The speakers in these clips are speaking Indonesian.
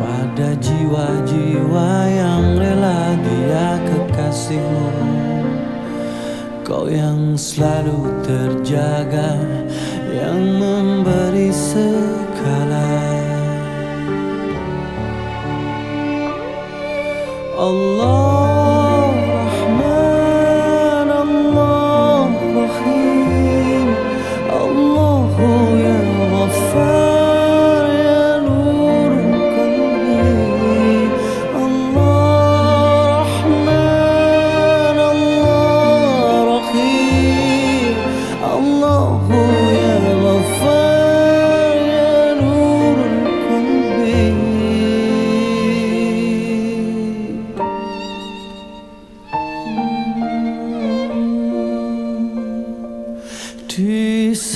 pada jiwa-jiwa yang rela dia kekasihmu. Kau yang selalu terjaga Yang memberi segala. Allah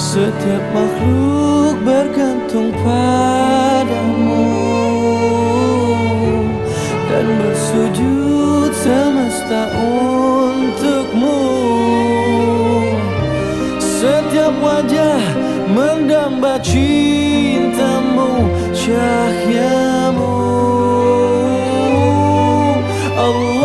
Setiap makhluk bergantung padamu Dan bersujud semesta untukmu. Setiap wajah mendamba cintamu Cahyamu. Allah